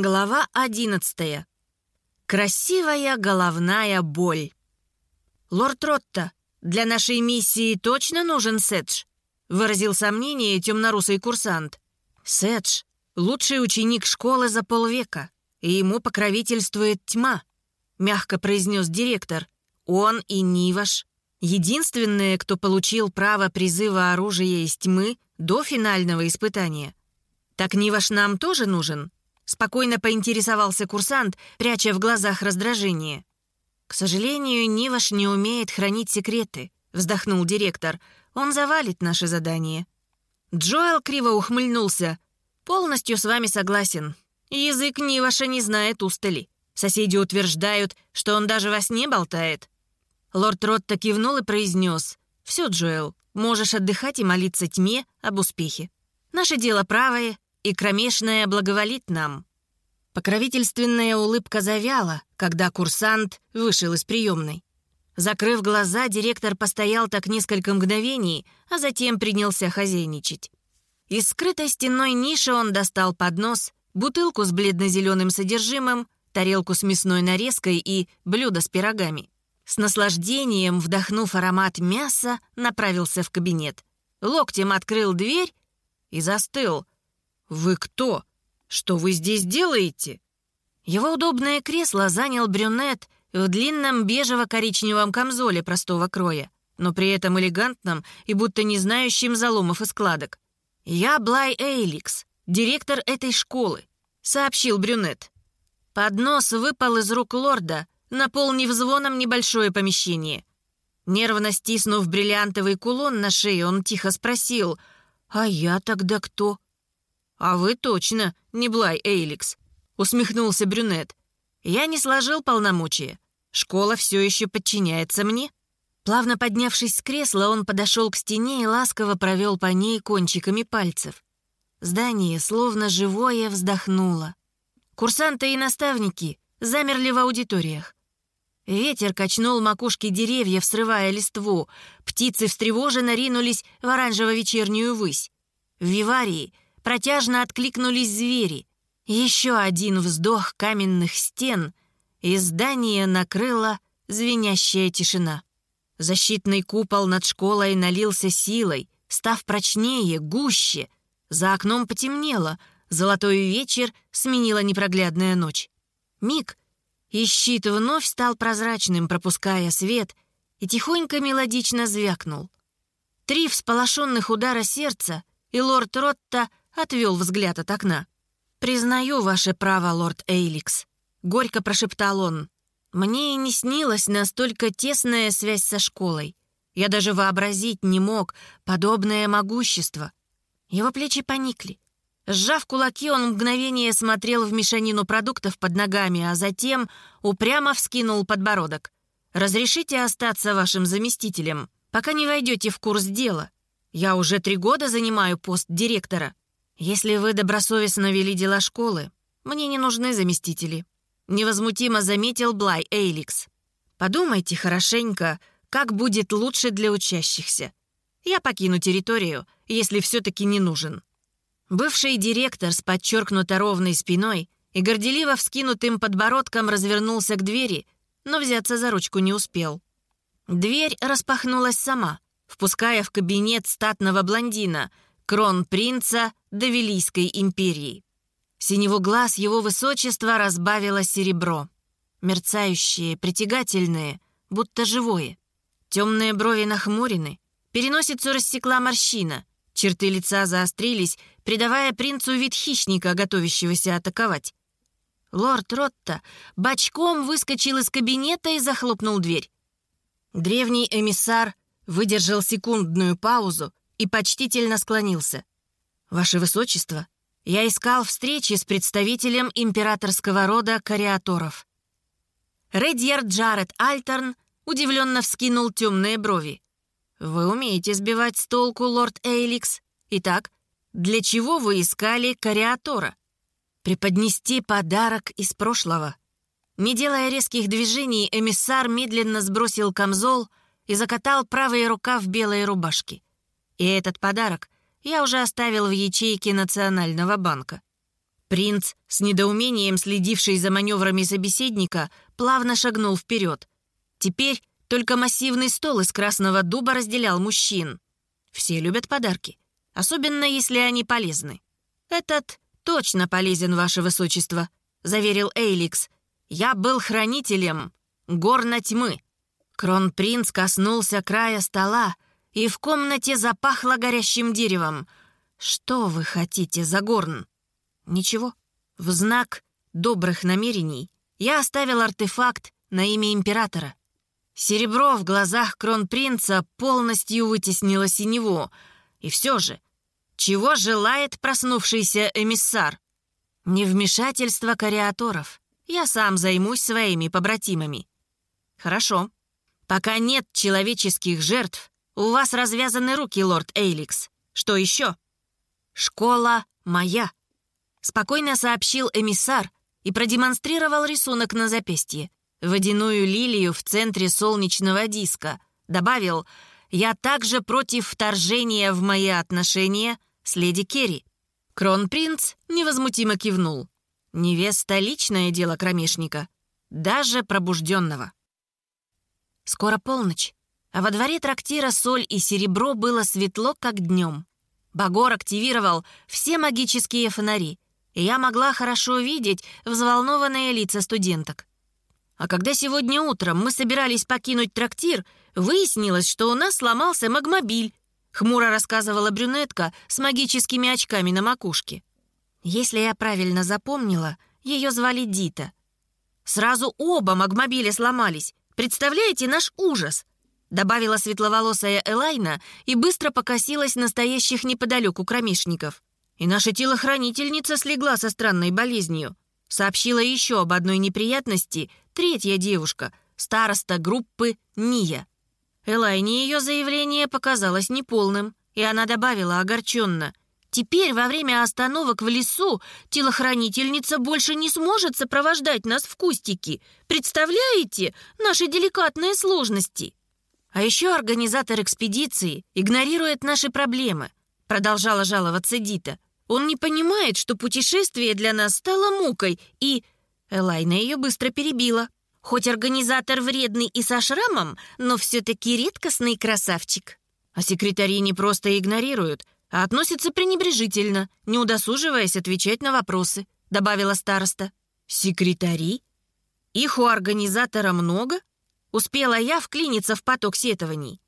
Глава одиннадцатая. Красивая головная боль. «Лорд Ротта, для нашей миссии точно нужен Седж?» — выразил сомнение темнорусый курсант. «Седж — лучший ученик школы за полвека, и ему покровительствует тьма», — мягко произнес директор. «Он и Ниваш — единственные, кто получил право призыва оружия из тьмы до финального испытания. Так Ниваш нам тоже нужен?» Спокойно поинтересовался курсант, пряча в глазах раздражение. «К сожалению, Ниваш не умеет хранить секреты», — вздохнул директор. «Он завалит наше задание». Джоэл криво ухмыльнулся. «Полностью с вами согласен. Язык Ниваша не знает устали. Соседи утверждают, что он даже во сне болтает». Лорд Ротта кивнул и произнес. «Все, Джоэл, можешь отдыхать и молиться тьме об успехе. Наше дело правое, и кромешная благоволит нам». Покровительственная улыбка завяла, когда курсант вышел из приемной. Закрыв глаза, директор постоял так несколько мгновений, а затем принялся хозяйничать. Из скрытой стенной ниши он достал поднос, бутылку с бледно-зеленым содержимым, тарелку с мясной нарезкой и блюдо с пирогами. С наслаждением, вдохнув аромат мяса, направился в кабинет. Локтем открыл дверь и застыл, «Вы кто? Что вы здесь делаете?» Его удобное кресло занял брюнет в длинном бежево-коричневом камзоле простого кроя, но при этом элегантном и будто не знающим заломов и складок. «Я Блай Эйликс, директор этой школы», — сообщил брюнет. Поднос выпал из рук лорда, наполнив звоном небольшое помещение. Нервно стиснув бриллиантовый кулон на шее, он тихо спросил, «А я тогда кто?» «А вы точно не Блай Эйликс», — усмехнулся брюнет. «Я не сложил полномочия. Школа все еще подчиняется мне». Плавно поднявшись с кресла, он подошел к стене и ласково провел по ней кончиками пальцев. Здание, словно живое, вздохнуло. Курсанты и наставники замерли в аудиториях. Ветер качнул макушки деревьев, срывая листву. Птицы встревоженно ринулись в оранжево-вечернюю высь. В Виварии — Протяжно откликнулись звери. Еще один вздох каменных стен, и здание накрыла звенящая тишина. Защитный купол над школой налился силой, став прочнее, гуще. За окном потемнело, золотой вечер сменила непроглядная ночь. Миг, и щит вновь стал прозрачным, пропуская свет, и тихонько мелодично звякнул. Три всполошенных удара сердца, и лорд Ротта отвел взгляд от окна. «Признаю ваше право, лорд Эйликс», — горько прошептал он. «Мне и не снилась настолько тесная связь со школой. Я даже вообразить не мог подобное могущество». Его плечи поникли. Сжав кулаки, он мгновение смотрел в мешанину продуктов под ногами, а затем упрямо вскинул подбородок. «Разрешите остаться вашим заместителем, пока не войдете в курс дела. Я уже три года занимаю пост директора. «Если вы добросовестно вели дела школы, мне не нужны заместители», — невозмутимо заметил Блай Эйликс. «Подумайте хорошенько, как будет лучше для учащихся. Я покину территорию, если все-таки не нужен». Бывший директор с подчеркнуто ровной спиной и горделиво вскинутым подбородком развернулся к двери, но взяться за ручку не успел. Дверь распахнулась сама, впуская в кабинет статного блондина — кронпринца Давилийской империи. Синего глаз его высочества разбавило серебро. Мерцающее, притягательное, будто живое. Темные брови нахмурены, переносицу рассекла морщина, черты лица заострились, придавая принцу вид хищника, готовящегося атаковать. Лорд Ротта бочком выскочил из кабинета и захлопнул дверь. Древний эмиссар выдержал секундную паузу, и почтительно склонился. «Ваше Высочество, я искал встречи с представителем императорского рода кариаторов». Редьер Джаред Альтерн удивленно вскинул темные брови. «Вы умеете сбивать с толку, лорд Эйликс. Итак, для чего вы искали кариатора?» «Преподнести подарок из прошлого». Не делая резких движений, эмиссар медленно сбросил камзол и закатал правый рукав белой рубашки. И этот подарок я уже оставил в ячейке Национального банка. Принц, с недоумением следивший за маневрами собеседника, плавно шагнул вперед. Теперь только массивный стол из красного дуба разделял мужчин. Все любят подарки, особенно если они полезны. «Этот точно полезен, ваше высочество», — заверил Эйликс. «Я был хранителем горна тьмы». Кронпринц коснулся края стола, и в комнате запахло горящим деревом. «Что вы хотите за горн?» «Ничего. В знак добрых намерений я оставил артефакт на имя императора. Серебро в глазах кронпринца полностью вытеснило синеву. И все же, чего желает проснувшийся эмиссар? Невмешательство кариаторов. Я сам займусь своими побратимами. Хорошо. Пока нет человеческих жертв, у вас развязаны руки, лорд Эйликс. Что еще? Школа моя. Спокойно сообщил эмиссар и продемонстрировал рисунок на запястье. Водяную лилию в центре солнечного диска. Добавил, я также против вторжения в мои отношения с леди Керри. Кронпринц невозмутимо кивнул. Невеста — личное дело кромешника, даже пробужденного. Скоро полночь, а во дворе трактира соль и серебро было светло, как днем. Багор активировал все магические фонари, и я могла хорошо видеть взволнованные лица студенток. А когда сегодня утром мы собирались покинуть трактир, выяснилось, что у нас сломался магмобиль, Хмуро рассказывала брюнетка с магическими очками на макушке. Если я правильно запомнила, ее звали Дита. Сразу оба магмобиля сломались. Представляете наш ужас? Добавила светловолосая Элайна и быстро покосилась настоящих неподалеку кромешников. И наша телохранительница слегла со странной болезнью. Сообщила еще об одной неприятности третья девушка, староста группы Ния. Элайне ее заявление показалось неполным, и она добавила огорченно. «Теперь во время остановок в лесу телохранительница больше не сможет сопровождать нас в кустики. Представляете наши деликатные сложности?» «А еще организатор экспедиции игнорирует наши проблемы», продолжала жаловаться Дита. «Он не понимает, что путешествие для нас стало мукой, и...» Элайна ее быстро перебила. Хоть организатор вредный и со шрамом, но все-таки редкостный красавчик. А секретари не просто игнорируют, а относятся пренебрежительно, не удосуживаясь отвечать на вопросы», — добавила староста. «Секретари? Их у организатора много?» Успела я вклиниться в поток сетований.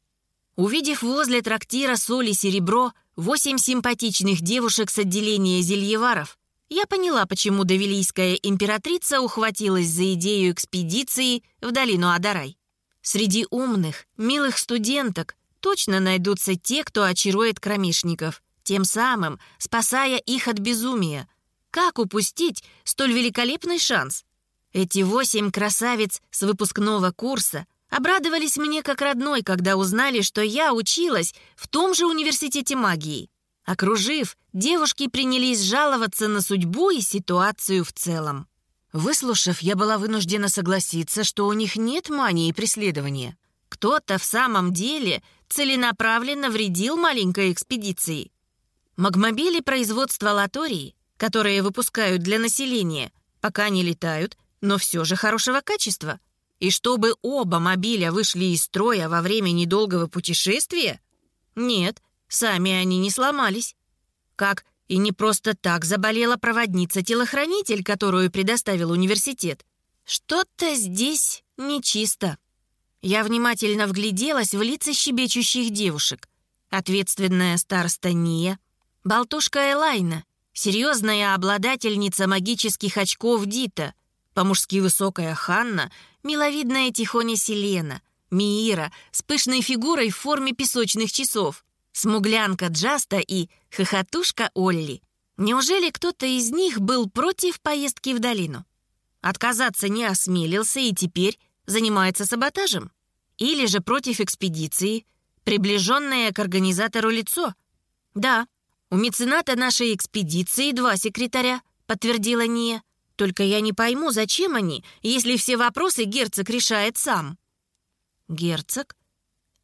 Увидев возле трактира соли серебро восемь симпатичных девушек с отделения зельеваров, я поняла, почему Давилийская императрица ухватилась за идею экспедиции в долину Адарай. Среди умных, милых студенток точно найдутся те, кто очарует кромешников, тем самым спасая их от безумия. Как упустить столь великолепный шанс? Эти восемь красавиц с выпускного курса обрадовались мне как родной, когда узнали, что я училась в том же университете магии. Окружив, девушки принялись жаловаться на судьбу и ситуацию в целом. Выслушав, я была вынуждена согласиться, что у них нет мании преследования. Кто-то в самом деле целенаправленно вредил маленькой экспедиции. Магмобили производства латории, которые выпускают для населения, пока не летают, но все же хорошего качества. И чтобы оба мобиля вышли из строя во время недолгого путешествия? Нет, Сами они не сломались. Как и не просто так заболела проводница-телохранитель, которую предоставил университет. Что-то здесь нечисто. Я внимательно вгляделась в лица щебечущих девушек. Ответственная староста Ния, болтушка Элайна, серьезная обладательница магических очков Дита, по-мужски высокая Ханна, миловидная тихоня Селена, Миира с пышной фигурой в форме песочных часов — смуглянка Джаста и хохотушка Олли. Неужели кто-то из них был против поездки в долину? Отказаться не осмелился и теперь занимается саботажем? Или же против экспедиции, приближенное к организатору лицо? Да, у мецената нашей экспедиции два секретаря, подтвердила Ния. Только я не пойму, зачем они, если все вопросы герцог решает сам. Герцог?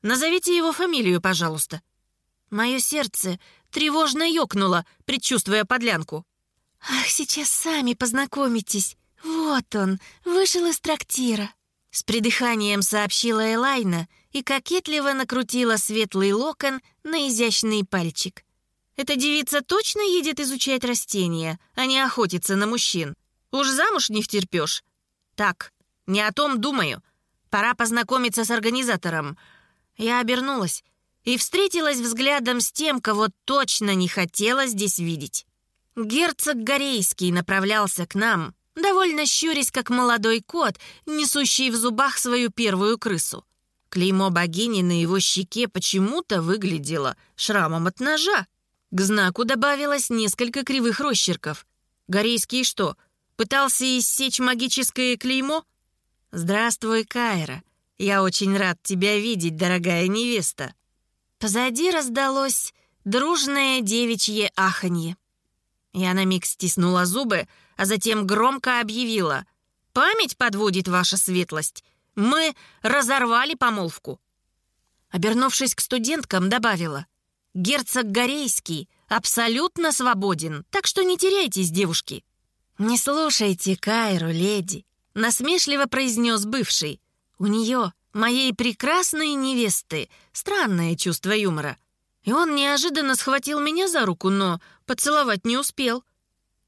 Назовите его фамилию, пожалуйста. Мое сердце тревожно ёкнуло, предчувствуя подлянку. «Ах, сейчас сами познакомитесь. Вот он, вышел из трактира». С придыханием сообщила Элайна и кокетливо накрутила светлый локон на изящный пальчик. «Эта девица точно едет изучать растения, а не охотиться на мужчин? Уж замуж не втерпешь. Так, не о том думаю. Пора познакомиться с организатором». Я обернулась и встретилась взглядом с тем, кого точно не хотела здесь видеть. Герцог Горейский направлялся к нам, довольно щурясь, как молодой кот, несущий в зубах свою первую крысу. Клеймо богини на его щеке почему-то выглядело шрамом от ножа. К знаку добавилось несколько кривых росчерков. Горейский что, пытался иссечь магическое клеймо? «Здравствуй, Кайра. Я очень рад тебя видеть, дорогая невеста». Позади раздалось дружное девичье аханье. Я на миг стиснула зубы, а затем громко объявила. «Память подводит ваша светлость. Мы разорвали помолвку». Обернувшись к студенткам, добавила. «Герцог Горейский абсолютно свободен, так что не теряйтесь, девушки». «Не слушайте Кайру, леди», — насмешливо произнес бывший. «У нее, моей прекрасной невесты, странное чувство юмора. И он неожиданно схватил меня за руку, но поцеловать не успел.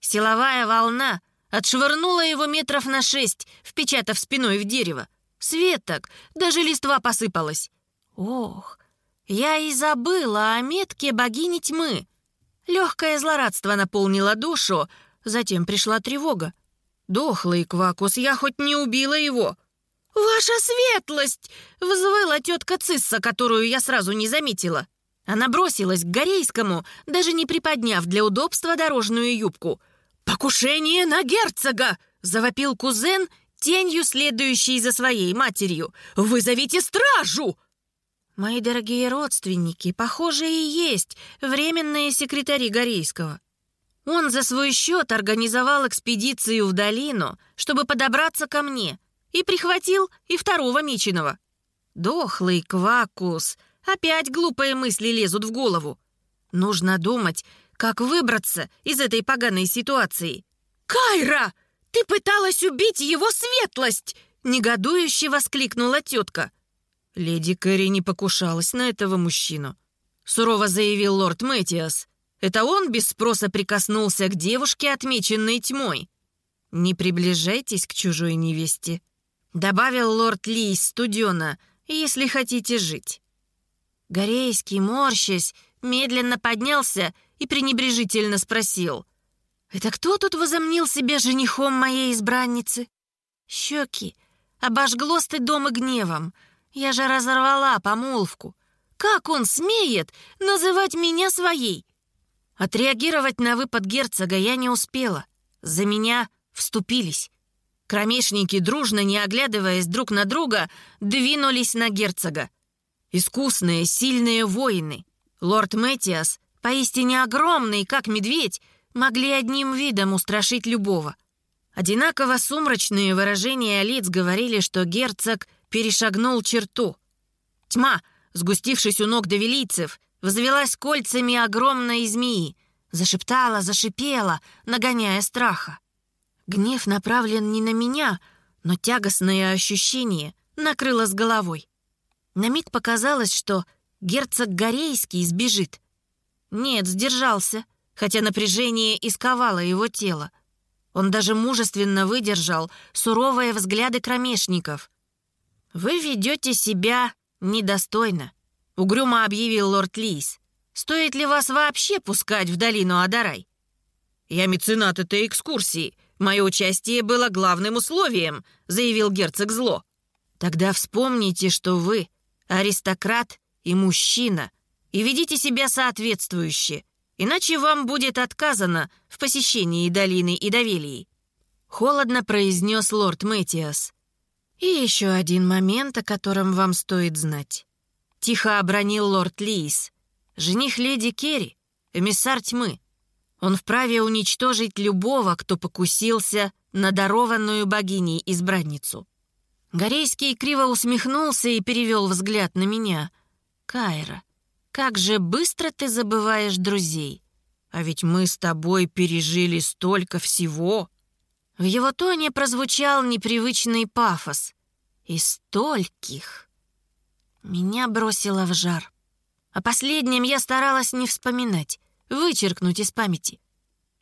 Силовая волна отшвырнула его метров на шесть, впечатав спиной в дерево. Светок, даже листва посыпалась. Ох, я и забыла о метке богини тьмы. Легкое злорадство наполнило душу, затем пришла тревога. Дохлый Квакус, я хоть не убила его. «Ваша светлость!» — взвыла тетка Цисса, которую я сразу не заметила. Она бросилась к Горейскому, даже не приподняв для удобства дорожную юбку. «Покушение на герцога!» — завопил кузен, тенью следующий за своей матерью. «Вызовите стражу!» Мои дорогие родственники, похоже, и есть временные секретари Горейского. Он за свой счет организовал экспедицию в долину, чтобы подобраться ко мне, и прихватил и второго Мичиного. Дохлый Квакус Опять глупые мысли лезут в голову. Нужно думать, как выбраться из этой поганой ситуации. «Кайра, ты пыталась убить его светлость!» Негодующе воскликнула тетка. Леди Кэрри не покушалась на этого мужчину. Сурово заявил лорд Мэтиас. Это он без спроса прикоснулся к девушке, отмеченной тьмой. «Не приближайтесь к чужой невесте», — добавил лорд Ли студена, «если хотите жить». Горейский, морщась, медленно поднялся и пренебрежительно спросил. «Это кто тут возомнил себя женихом моей избранницы?» Щеки обожгло стыдом и гневом. Я же разорвала помолвку. Как он смеет называть меня своей? Отреагировать на выпад герцога я не успела. За меня вступились. Кромешники, дружно не оглядываясь друг на друга, двинулись на герцога. Искусные, сильные воины. Лорд Мэтиас, поистине огромный, как медведь, могли одним видом устрашить любого. Одинаково сумрачные выражения лиц говорили, что герцог перешагнул черту. Тьма, сгустившись у ног довелийцев, взвелась кольцами огромной змеи, зашептала, зашипела, нагоняя страха. Гнев направлен не на меня, но тягостное ощущение накрыло с головой. На миг показалось, что герцог Горейский сбежит. Нет, сдержался, хотя напряжение исковало его тело. Он даже мужественно выдержал суровые взгляды кромешников. «Вы ведете себя недостойно», — угрюмо объявил лорд Лис. «Стоит ли вас вообще пускать в долину Адарай?» «Я меценат этой экскурсии. Мое участие было главным условием», — заявил герцог зло. «Тогда вспомните, что вы аристократ и мужчина, и ведите себя соответствующе, иначе вам будет отказано в посещении долины Идавелии», — холодно произнес лорд Мэтиас. «И еще один момент, о котором вам стоит знать». Тихо обронил лорд Лиис. «Жених леди Керри, эмиссар тьмы. Он вправе уничтожить любого, кто покусился на дарованную богиней избранницу. Горейский криво усмехнулся и перевел взгляд на меня. «Кайра, как же быстро ты забываешь друзей. А ведь мы с тобой пережили столько всего». В его тоне прозвучал непривычный пафос. «И стольких». Меня бросило в жар. О последнем я старалась не вспоминать, вычеркнуть из памяти.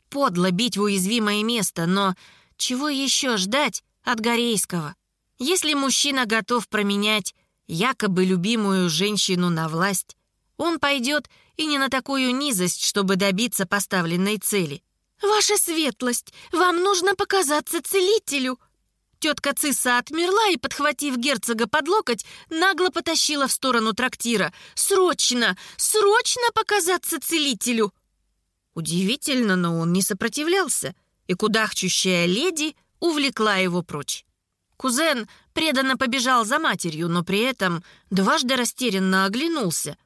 Подло бить в уязвимое место, но чего еще ждать от Горейского? Если мужчина готов променять якобы любимую женщину на власть, он пойдет и не на такую низость, чтобы добиться поставленной цели. «Ваша светлость, вам нужно показаться целителю!» Тетка Цисса отмерла и, подхватив герцога под локоть, нагло потащила в сторону трактира. «Срочно! Срочно показаться целителю!» Удивительно, но он не сопротивлялся, и кудахчущая леди увлекла его прочь. Кузен преданно побежал за матерью, но при этом дважды растерянно оглянулся.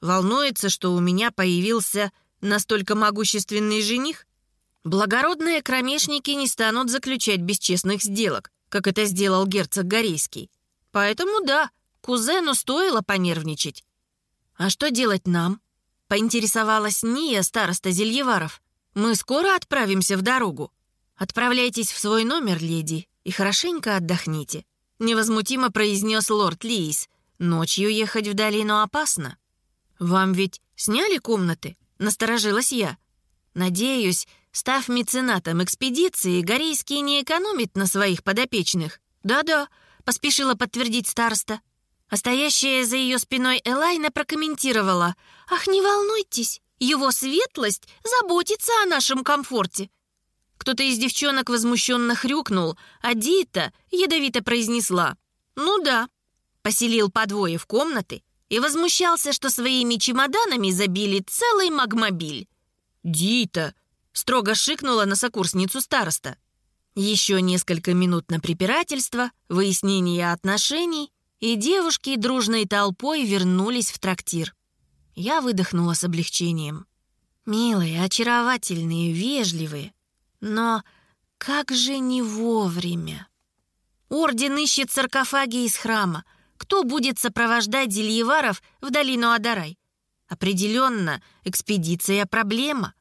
Волнуется, что у меня появился настолько могущественный жених? Благородные кромешники не станут заключать бесчестных сделок, как это сделал герцог Горейский. Поэтому да, кузену стоило понервничать. А что делать нам? Поинтересовалась Ния, староста Зельеваров. Мы скоро отправимся в дорогу. Отправляйтесь в свой номер, леди, и хорошенько отдохните. Невозмутимо произнес лорд Лиис. Ночью ехать в долину опасно. Вам ведь сняли комнаты? Насторожилась я. Надеюсь, став меценатом экспедиции, Горейский не экономит на своих подопечных. Да-да, поспешила подтвердить староста. А стоящая за ее спиной Элайна прокомментировала. «Ах, не волнуйтесь, его светлость заботится о нашем комфорте». Кто-то из девчонок возмущенно хрюкнул, а Дита ядовито произнесла. «Ну да». Поселил по двое в комнаты и возмущался, что своими чемоданами забили целый магмобиль. «Дита!» — строго шикнула на сокурсницу староста. Еще несколько минут на препирательство, выяснение отношений, и девушки дружной толпой вернулись в трактир. Я выдохнула с облегчением. Милые, очаровательные, вежливые. Но как же не вовремя? Орден ищет саркофаги из храма. Кто будет сопровождать Зельеваров в долину Адарай? Определенно, экспедиция — проблема.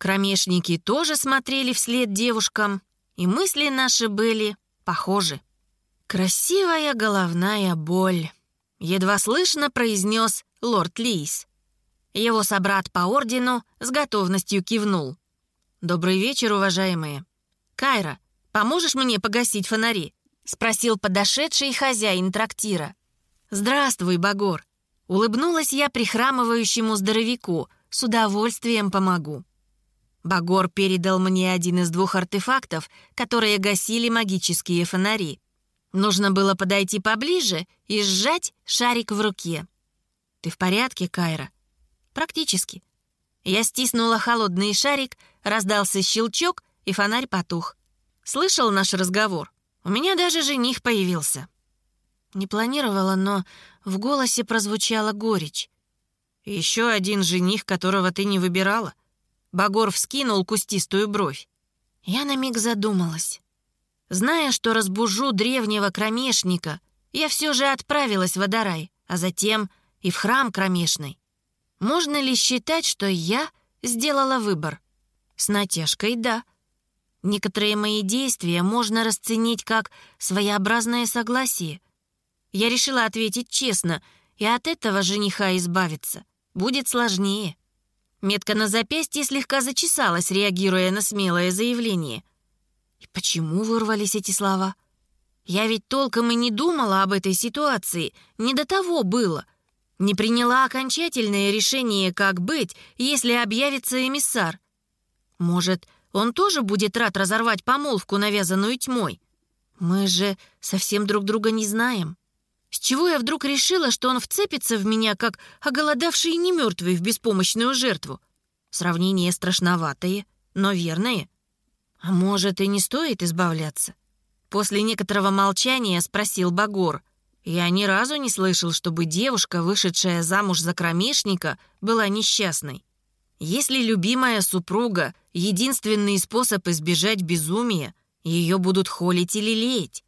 Кромешники тоже смотрели вслед девушкам, и мысли наши были похожи. «Красивая головная боль», — едва слышно произнес лорд Лис. Его собрат по ордену с готовностью кивнул. «Добрый вечер, уважаемые. Кайра, поможешь мне погасить фонари?» — спросил подошедший хозяин трактира. «Здравствуй, Багор!» — улыбнулась я прихрамывающему здоровяку. «С удовольствием помогу». Багор передал мне один из двух артефактов, которые гасили магические фонари. Нужно было подойти поближе и сжать шарик в руке. «Ты в порядке, Кайра?» «Практически». Я стиснула холодный шарик, раздался щелчок, и фонарь потух. «Слышал наш разговор? У меня даже жених появился». Не планировала, но в голосе прозвучала горечь. «Еще один жених, которого ты не выбирала?» Багор вскинул кустистую бровь. Я на миг задумалась. Зная, что разбужу древнего кромешника, я все же отправилась в Адарай, а затем и в храм кромешный. Можно ли считать, что я сделала выбор? С натяжкой «да». Некоторые мои действия можно расценить как своеобразное согласие. Я решила ответить честно, и от этого жениха избавиться будет сложнее. Метка на запястье слегка зачесалась, реагируя на смелое заявление. И почему вырвались эти слова? Я ведь толком и не думала об этой ситуации, не до того было. Не приняла окончательное решение, как быть, если объявится эмиссар. Может, он тоже будет рад разорвать помолвку, навязанную тьмой? Мы же совсем друг друга не знаем. С чего я вдруг решила, что он вцепится в меня, как оголодавший немертвый в беспомощную жертву? Сравнение страшноватое, но верное. «А может, и не стоит избавляться?» После некоторого молчания спросил Багор. Я ни разу не слышал, чтобы девушка, вышедшая замуж за кромешника, была несчастной. Если любимая супруга — единственный способ избежать безумия, ее будут холить или леять.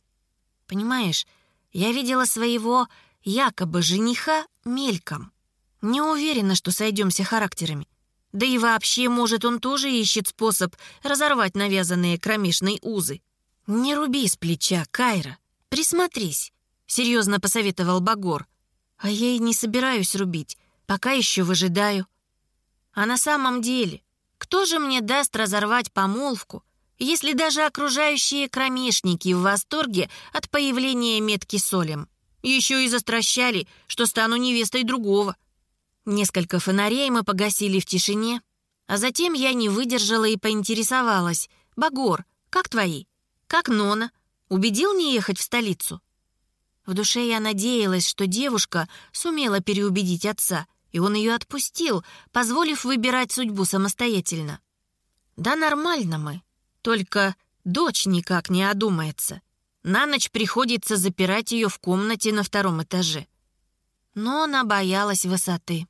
Понимаешь, я видела своего якобы жениха мельком. Не уверена, что сойдемся характерами. Да и вообще, может, он тоже ищет способ разорвать навязанные кромешной узы. «Не руби с плеча, Кайра. Присмотрись», — серьезно посоветовал Багор. «А я и не собираюсь рубить. Пока еще выжидаю». «А на самом деле, кто же мне даст разорвать помолвку, если даже окружающие кромешники в восторге от появления метки солем? Еще и застращали, что стану невестой другого». Несколько фонарей мы погасили в тишине, а затем я не выдержала и поинтересовалась. «Багор, как твои? Как Нона? Убедил не ехать в столицу?» В душе я надеялась, что девушка сумела переубедить отца, и он ее отпустил, позволив выбирать судьбу самостоятельно. «Да нормально мы, только дочь никак не одумается. На ночь приходится запирать ее в комнате на втором этаже». Но она боялась высоты.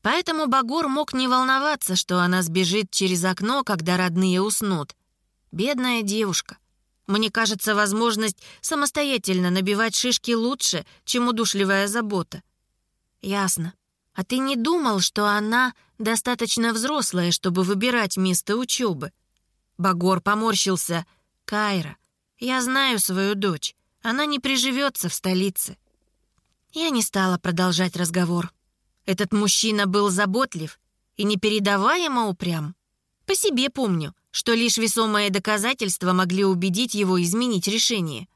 Поэтому Багор мог не волноваться, что она сбежит через окно, когда родные уснут. Бедная девушка. Мне кажется, возможность самостоятельно набивать шишки лучше, чем удушливая забота. Ясно. А ты не думал, что она достаточно взрослая, чтобы выбирать место учебы? Багор поморщился. Кайра, я знаю свою дочь. Она не приживется в столице. Я не стала продолжать разговор. Этот мужчина был заботлив и непередаваемо упрям. По себе помню, что лишь весомые доказательства могли убедить его изменить решение.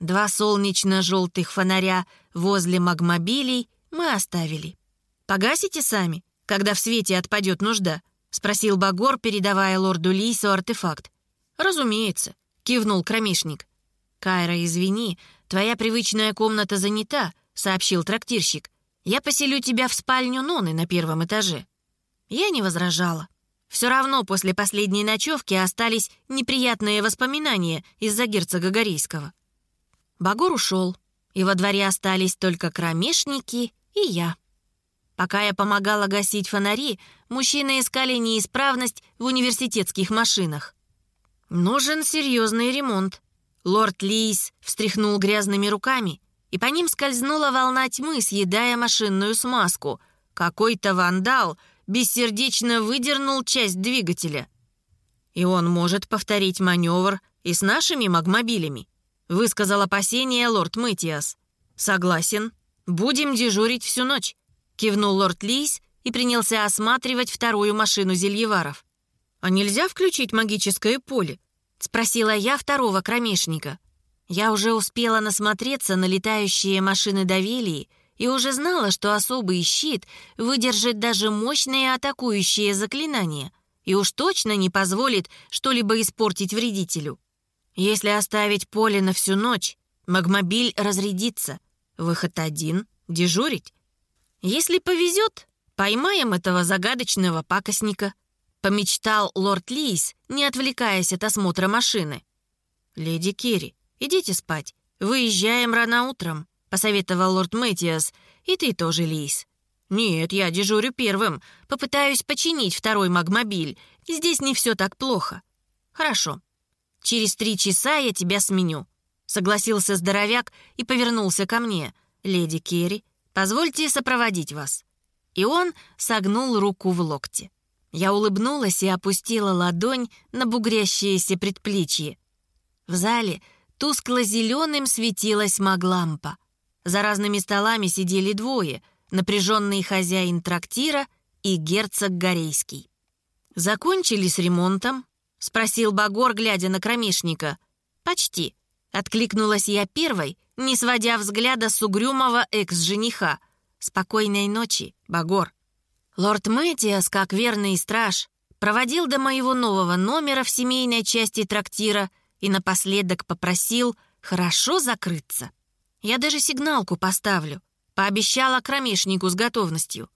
Два солнечно-желтых фонаря возле магмобилей мы оставили. «Погасите сами, когда в свете отпадет нужда?» — спросил Багор, передавая лорду Лису артефакт. «Разумеется», — кивнул кромешник. «Кайра, извини, твоя привычная комната занята», — сообщил трактирщик. Я поселю тебя в спальню Ноны на первом этаже». Я не возражала. Все равно после последней ночевки остались неприятные воспоминания из-за герцога Горейского. Багор ушел, и во дворе остались только кромешники и я. Пока я помогала гасить фонари, мужчины искали неисправность в университетских машинах. «Нужен серьезный ремонт». Лорд Лис встряхнул грязными руками и по ним скользнула волна тьмы, съедая машинную смазку. Какой-то вандал бессердечно выдернул часть двигателя. И он может повторить маневр и с нашими магмобилями, высказал опасение лорд Мэтиас. Согласен. Будем дежурить всю ночь, кивнул лорд Лис и принялся осматривать вторую машину зельеваров. «А нельзя включить магическое поле?» — спросила я второго кромешника. Я уже успела насмотреться на летающие машины Давилии и уже знала, что особый щит выдержит даже мощные атакующие заклинания и уж точно не позволит что-либо испортить вредителю. Если оставить поле на всю ночь, магмобиль разрядится. Выход один — дежурить. Если повезет, поймаем этого загадочного пакостника. Помечтал лорд Лис, не отвлекаясь от осмотра машины. «Леди Керри, «Идите спать. Выезжаем рано утром», — посоветовал лорд Мэтиас. «И ты тоже, Лис». «Нет, я дежурю первым. Попытаюсь починить второй магмобиль. Здесь не все так плохо». «Хорошо. Через три часа я тебя сменю», — согласился здоровяк и повернулся ко мне. «Леди Керри, позвольте сопроводить вас». И он согнул руку в локте. Я улыбнулась и опустила ладонь на бугрящееся предплечье. В зале Тускло-зеленым светилась маглампа. За разными столами сидели двое, напряженный хозяин трактира и герцог Горейский. «Закончили с ремонтом?» — спросил Багор, глядя на кромешника. «Почти», — откликнулась я первой, не сводя взгляда с угрюмого экс-жениха. «Спокойной ночи, Багор». Лорд Мэтиас, как верный страж, проводил до моего нового номера в семейной части трактира — и напоследок попросил хорошо закрыться. Я даже сигналку поставлю, пообещала кромешнику с готовностью.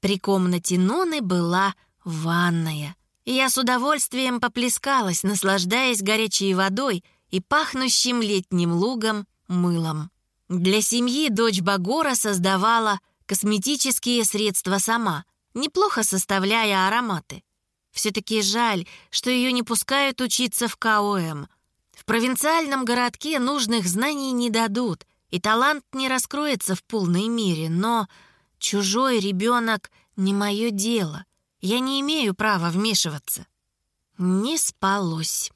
При комнате Ноны была ванная, я с удовольствием поплескалась, наслаждаясь горячей водой и пахнущим летним лугом мылом. Для семьи дочь Багора создавала косметические средства сама, неплохо составляя ароматы. Все-таки жаль, что ее не пускают учиться в КОМ — в провинциальном городке нужных знаний не дадут, и талант не раскроется в полной мере, но чужой ребенок не мое дело. Я не имею права вмешиваться. Не спалось.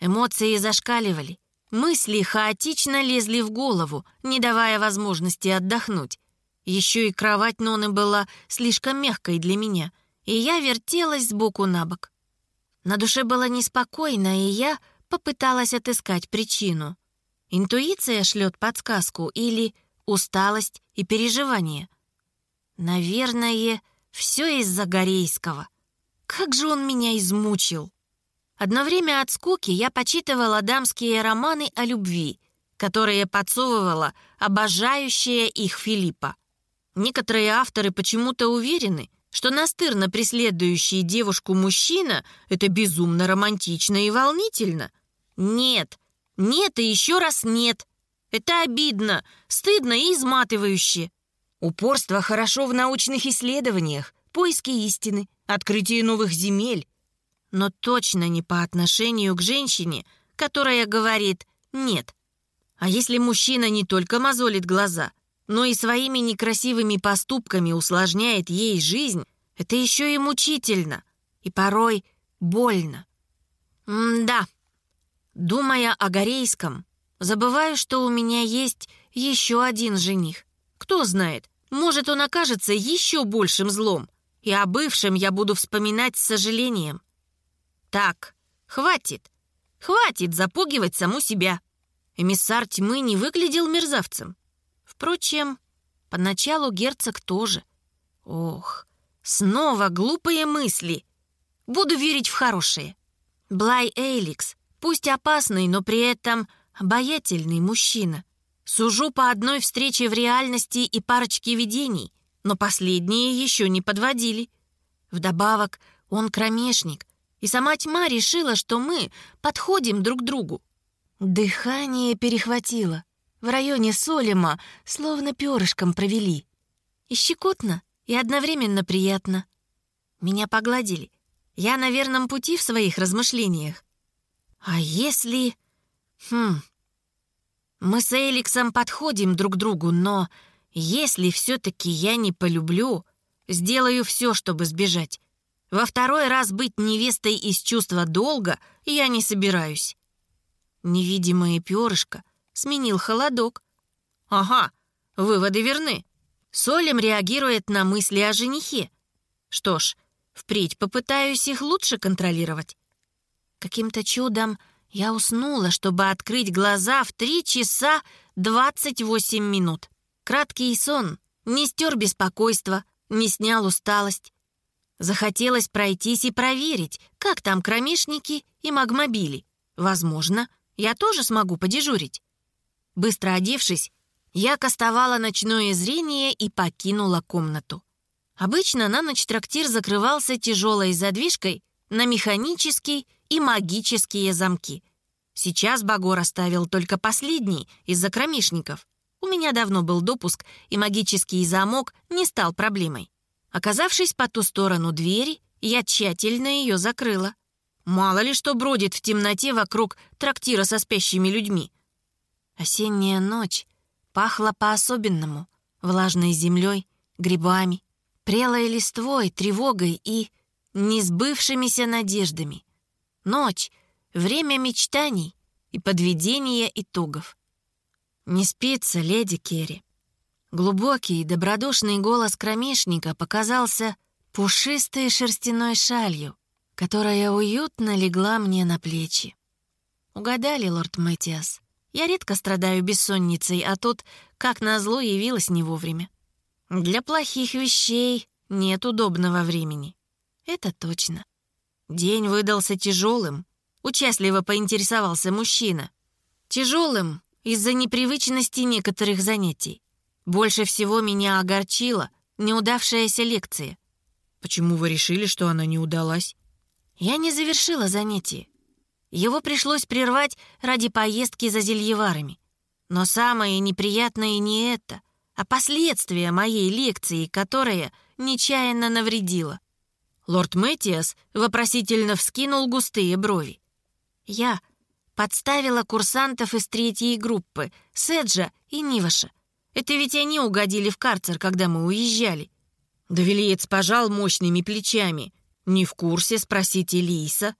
Эмоции зашкаливали. Мысли хаотично лезли в голову, не давая возможности отдохнуть. Еще и кровать Ноны была слишком мягкой для меня, и я вертелась сбоку на бок. На душе было неспокойно, и я попыталась отыскать причину. Интуиция шлет подсказку или усталость и переживание. Наверное, все из-за Горейского. Как же он меня измучил! Одно время от скуки я почитывала дамские романы о любви, которые подсовывала обожающая их Филиппа. Некоторые авторы почему-то уверены, что настырно преследующий девушку мужчина — это безумно романтично и волнительно. Нет, нет и еще раз нет. Это обидно, стыдно и изматывающе. Упорство хорошо в научных исследованиях, поиске истины, открытии новых земель но точно не по отношению к женщине, которая говорит «нет». А если мужчина не только мозолит глаза, но и своими некрасивыми поступками усложняет ей жизнь, это еще и мучительно, и порой больно. М-да. Думая о Горейском, забываю, что у меня есть еще один жених. Кто знает, может, он окажется еще большим злом, и о бывшем я буду вспоминать с сожалением. Так, хватит. Хватит запугивать саму себя. Эмиссар тьмы не выглядел мерзавцем. Впрочем, поначалу герцог тоже. Ох, снова глупые мысли. Буду верить в хорошие. Блай Эйликс, пусть опасный, но при этом обаятельный мужчина. Сужу по одной встрече в реальности и парочке видений, но последние еще не подводили. Вдобавок, он кромешник, и сама тьма решила, что мы подходим друг другу. Дыхание перехватило. В районе Солима словно перышком провели. И щекотно, и одновременно приятно. Меня погладили. Я на верном пути в своих размышлениях. А если... Хм... Мы с Эликсом подходим друг другу, но если все-таки я не полюблю, сделаю все, чтобы сбежать. Во второй раз быть невестой из чувства долга я не собираюсь. Невидимое перышко сменил холодок. Ага, выводы верны. Солем реагирует на мысли о женихе. Что ж, впредь попытаюсь их лучше контролировать. Каким-то чудом я уснула, чтобы открыть глаза в три часа двадцать восемь минут. Краткий сон не стер беспокойство, не снял усталость. Захотелось пройтись и проверить, как там кромешники и магмобили. Возможно, я тоже смогу подежурить. Быстро одевшись, я кастовала ночное зрение и покинула комнату. Обычно на ночь трактир закрывался тяжелой задвижкой на механический и магические замки. Сейчас Багор оставил только последний из-за кромешников. У меня давно был допуск, и магический замок не стал проблемой. Оказавшись по ту сторону двери, я тщательно ее закрыла. Мало ли что бродит в темноте вокруг трактира со спящими людьми. Осенняя ночь пахла по-особенному, влажной землей, грибами, прелой листвой, тревогой и несбывшимися надеждами. Ночь — время мечтаний и подведения итогов. «Не спится, леди Керри», Глубокий, добродушный голос кромешника показался пушистой шерстяной шалью, которая уютно легла мне на плечи. Угадали, лорд Мэтиас. Я редко страдаю бессонницей, а тут, как назло, явилась не вовремя. Для плохих вещей нет удобного времени. Это точно. День выдался тяжелым. Участливо поинтересовался мужчина. Тяжелым из-за непривычности некоторых занятий. Больше всего меня огорчила неудавшаяся лекция. Почему вы решили, что она не удалась? Я не завершила занятие. Его пришлось прервать ради поездки за зельеварами. Но самое неприятное не это, а последствия моей лекции, которая нечаянно навредила. Лорд Мэтиас вопросительно вскинул густые брови. Я подставила курсантов из третьей группы, Седжа и Ниваша. Это ведь они угодили в карцер, когда мы уезжали. Давилиец пожал мощными плечами. «Не в курсе, спросите Лиса».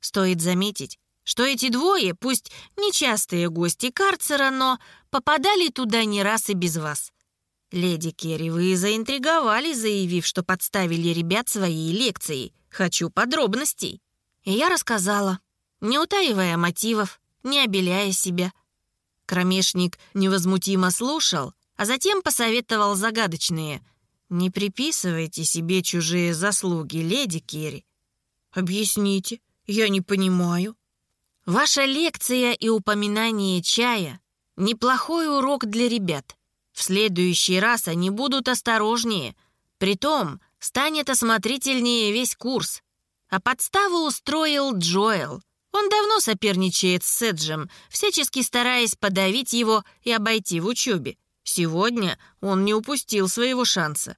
Стоит заметить, что эти двое, пусть нечастые гости карцера, но попадали туда не раз и без вас. Леди Керри, вы заинтриговали, заявив, что подставили ребят своей лекцией. Хочу подробностей. И я рассказала, не утаивая мотивов, не обеляя себя. Кромешник невозмутимо слушал, а затем посоветовал загадочные. «Не приписывайте себе чужие заслуги, леди Керри». «Объясните, я не понимаю». «Ваша лекция и упоминание чая — неплохой урок для ребят. В следующий раз они будут осторожнее. Притом станет осмотрительнее весь курс. А подставу устроил Джоэл. Он давно соперничает с Седжем, всячески стараясь подавить его и обойти в учебе. Сегодня он не упустил своего шанса.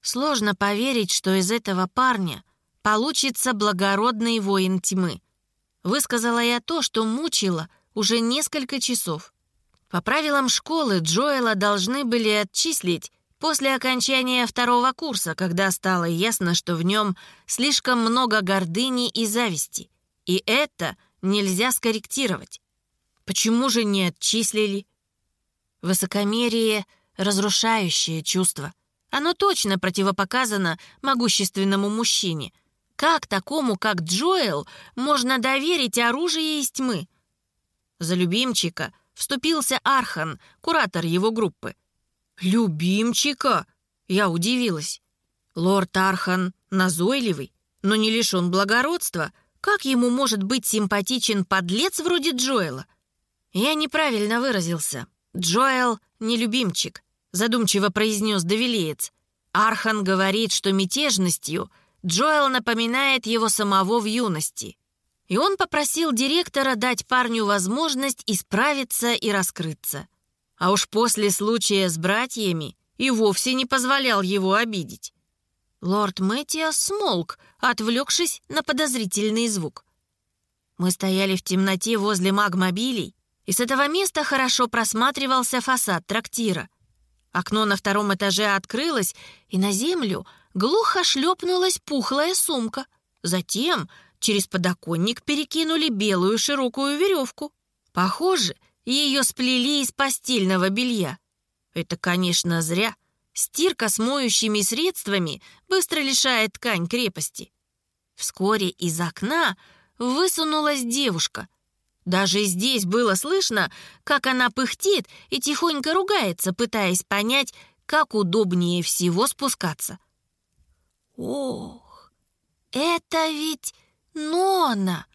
Сложно поверить, что из этого парня получится благородный воин тьмы. Высказала я то, что мучило уже несколько часов. По правилам школы Джоэла должны были отчислить после окончания второго курса, когда стало ясно, что в нем слишком много гордыни и зависти. И это нельзя скорректировать. Почему же не отчислили? Высокомерие — разрушающее чувство. Оно точно противопоказано могущественному мужчине. Как такому, как Джоэл, можно доверить оружие из тьмы? За любимчика вступился Архан, куратор его группы. «Любимчика?» — я удивилась. Лорд Архан назойливый, но не лишен благородства — как ему может быть симпатичен подлец вроде Джоэла? Я неправильно выразился. Джоэл — не любимчик, задумчиво произнес Давилеец. Архан говорит, что мятежностью Джоэл напоминает его самого в юности. И он попросил директора дать парню возможность исправиться и раскрыться. А уж после случая с братьями и вовсе не позволял его обидеть. Лорд Мэтьяс смолк, отвлекшись на подозрительный звук. Мы стояли в темноте возле магмобилей, и с этого места хорошо просматривался фасад трактира. Окно на втором этаже открылось, и на землю глухо шлепнулась пухлая сумка. Затем через подоконник перекинули белую широкую веревку. Похоже, ее сплели из постельного белья. Это, конечно, зря — Стирка с моющими средствами быстро лишает ткань крепости. Вскоре из окна высунулась девушка. Даже здесь было слышно, как она пыхтит и тихонько ругается, пытаясь понять, как удобнее всего спускаться. Ох, это ведь Нона!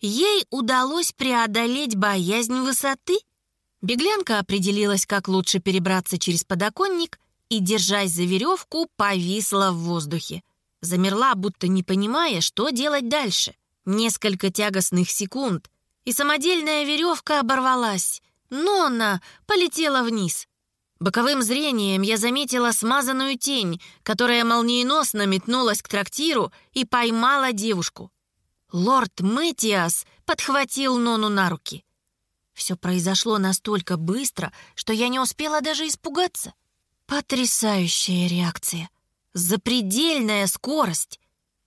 Ей удалось преодолеть боязнь высоты — Беглянка определилась, как лучше перебраться через подоконник и, держась за веревку, повисла в воздухе. Замерла, будто не понимая, что делать дальше. Несколько тягостных секунд, и самодельная веревка оборвалась, но она полетела вниз. Боковым зрением я заметила смазанную тень, которая молниеносно метнулась к трактиру и поймала девушку. Лорд Мэтиас подхватил Нону на руки. Все произошло настолько быстро, что я не успела даже испугаться. Потрясающая реакция. Запредельная скорость.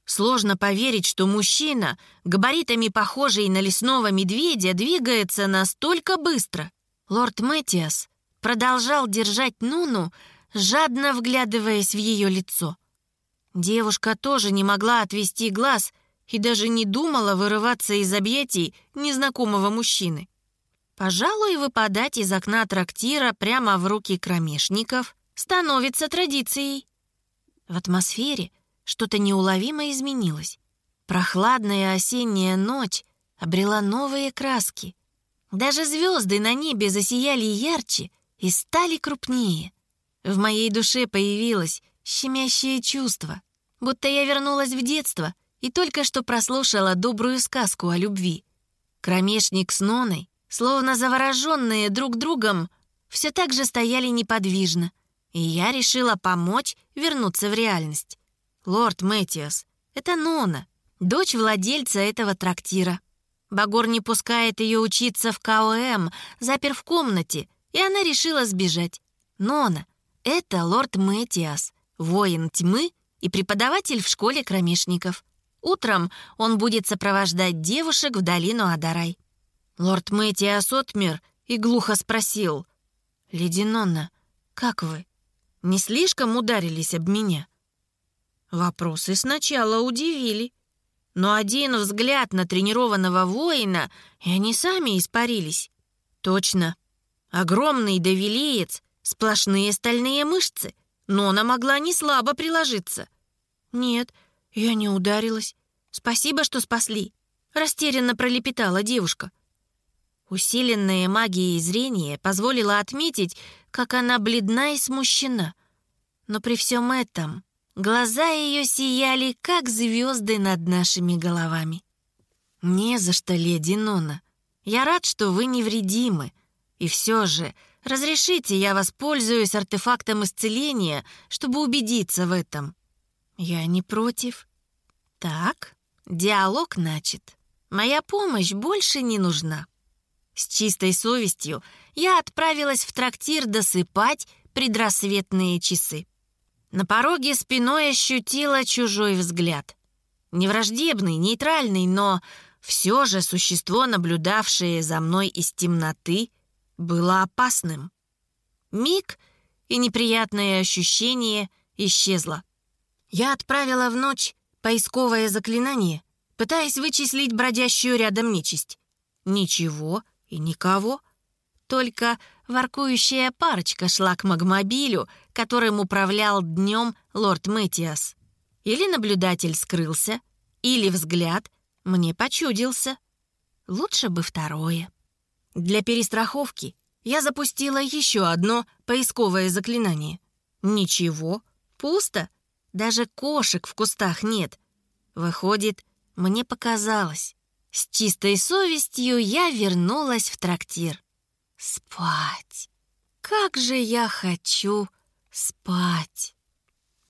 Сложно поверить, что мужчина, габаритами похожий на лесного медведя, двигается настолько быстро. Лорд Мэтиас продолжал держать Нуну, жадно вглядываясь в ее лицо. Девушка тоже не могла отвести глаз и даже не думала вырываться из объятий незнакомого мужчины. Пожалуй, выпадать из окна трактира прямо в руки кромешников становится традицией. В атмосфере что-то неуловимо изменилось. Прохладная осенняя ночь обрела новые краски. Даже звезды на небе засияли ярче и стали крупнее. В моей душе появилось щемящее чувство, будто я вернулась в детство и только что прослушала добрую сказку о любви. Кромешник с Ноной словно завороженные друг другом, все так же стояли неподвижно, и я решила помочь вернуться в реальность. Лорд Мэтьюс, это Нона, дочь владельца этого трактира. Багор не пускает ее учиться в КОМ, запер в комнате, и она решила сбежать. Нона, это лорд Мэтиас, воин тьмы и преподаватель в школе кромешников. Утром он будет сопровождать девушек в долину Адарай. Лорд Мэтиас отмер и глухо спросил. «Леди Нонна, как вы? Не слишком ударились об меня?» Вопросы сначала удивили. Но один взгляд на тренированного воина, и они сами испарились. Точно. Огромный довелеец, сплошные стальные мышцы. Но она могла не слабо приложиться. Нет, я не ударилась. Спасибо, что спасли. Растерянно пролепетала девушка. Усиленная магией зрение позволило отметить, как она бледна и смущена. Но при всем этом глаза ее сияли, как звезды над нашими головами. «Не за что, леди Нона. Я рад, что вы невредимы. И все же, разрешите, я воспользуюсь артефактом исцеления, чтобы убедиться в этом». «Я не против». «Так, диалог начат. Моя помощь больше не нужна». С чистой совестью я отправилась в трактир досыпать предрассветные часы. На пороге спиной ощутила чужой взгляд. Невраждебный, нейтральный, но все же существо, наблюдавшее за мной из темноты, было опасным. Миг, и неприятное ощущение исчезло. Я отправила в ночь поисковое заклинание, пытаясь вычислить бродящую рядом нечисть. Ничего и никого. Только воркующая парочка шла к магмобилю, которым управлял днем лорд Мэтиас. Или наблюдатель скрылся, или взгляд мне почудился. Лучше бы второе. Для перестраховки я запустила еще одно поисковое заклинание. Ничего, пусто. Даже кошек в кустах нет. Выходит, мне показалось. С чистой совестью я вернулась в трактир. Спать. Как же я хочу спать.